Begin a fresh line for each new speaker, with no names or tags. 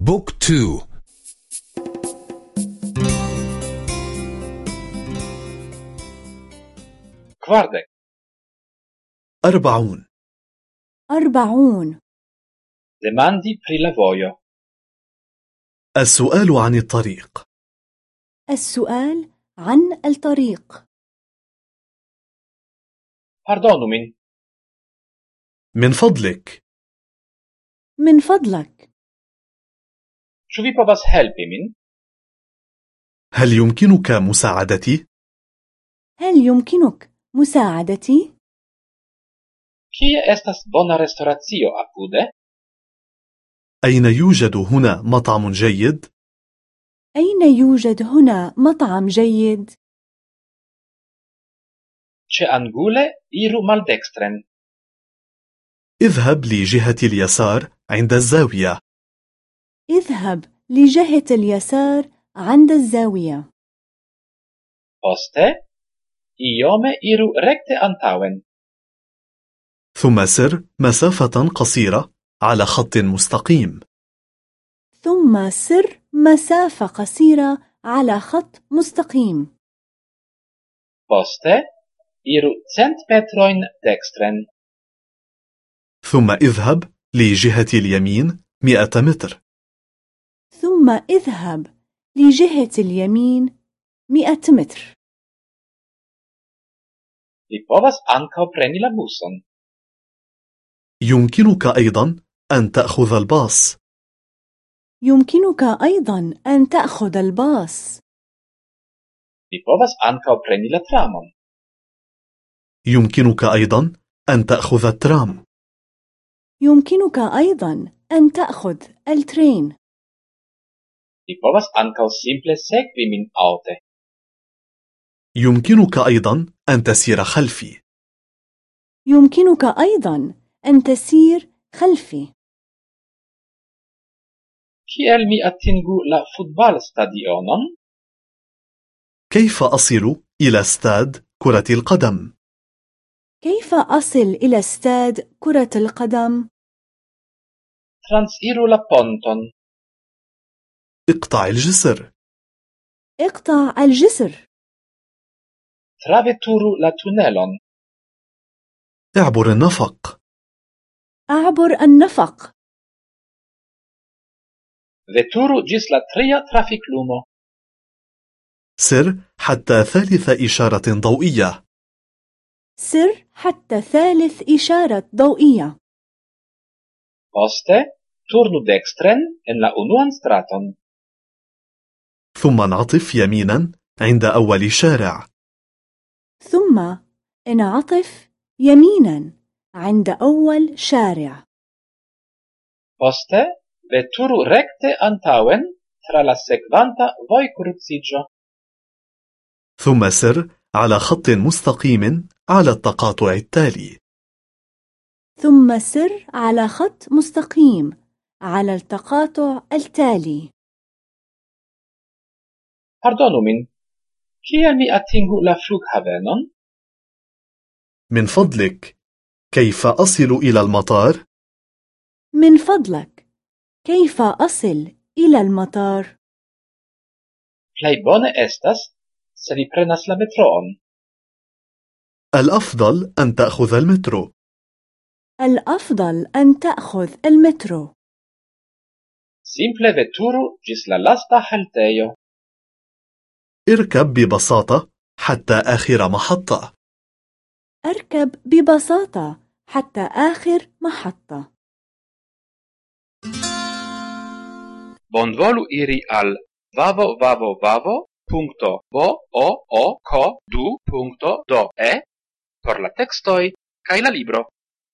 بوك تو.
كواردك
أربعون.
أربعون.
Pri la vojo
السؤال عن الطريق.
السؤال عن الطريق.
Pardonu min.
من فضلك.
من فضلك.
Ĉu vi povas helpi min
هل يمكنك مساعدتي؟
هل يمكنك مساعدتي؟
kie estas bona restoracio apude
أين يوجد هنا مطعم جيد؟
أين يوجد هنا مطعم جيد؟
ĉe angule iru maldekstren
اذهب لجهة اليسار عند الزاوية
اذهب لجهة اليسار عند الزاوية.
Poste iome iru rekte antaŭen.
ثم سر مسافة قصيرة على خط مستقيم.
ثم سر مسافة قصيرة على خط مستقيم.
Poste iru cent metrojn dekstren
ثم اذهب لجهة اليمين مئة متر.
ثم اذهب لجهة اليمين مئة متر.
Vi povas ankaŭ preni la buson.
يمكنك أيضا أن تأخذ الباص.
يمكنك أيضا أن تأخذ الباص.
Vi povas ankaŭ preni la tramon.
يمكنك أيضا أن تأخذ الترام.
يمكنك أيضا أن تأخذ الترين.
Vi povas ankaŭ simple sekvi min aŭte.
يمكنك أيضا أن تسير خلفي.
يمكنك أيضا أن تسير خلفي.
Kiel mi atingu la futbalstadionon?
كيف أصل إلى استاد كرة القدم؟
كيف أصل إلى استاد كرة القدم؟
transiru la ponton.
اقطع الجسر.
اقطع الجسر.
Traveturu la tunelon
اعبر النفق.
اعبر النفق.
Veturu ĝis la tria trafiklumo
سر حتى ثالث إشارة ضوئية.
سر حتى ثالث إشارة ضوئية.
Poste turnu dekstren en la unuan straton
ثم انعطف يمينا عند أول شارع.
ثم انعطف يمينا عند أول شارع.
Poste veturu rekte antaŭen tra la sekvanta vojkruciĝo.
ثم سر على خط مستقيم على التقاطع التالي.
ثم سر على خط مستقيم على التقاطع التالي.
Pardonu min, kiel mi atingu la flughavenon?
Min fadlik, كيف أصل إلى المطار؟
من فضلك، كيف أصل إلى المطار؟
بلايبون أستاس سري برناس لمترون
الأفضل أن تأخذ المترو
الأفضل أن تأخذ المترو
Simple veturu ĝis la lasta haltejo
اركب ببساطة حتى آخر محطة
اركب ببساطة حتى آخر محطة
Bonvolu iri al www.boo.co.do per la textoi, cae la libro.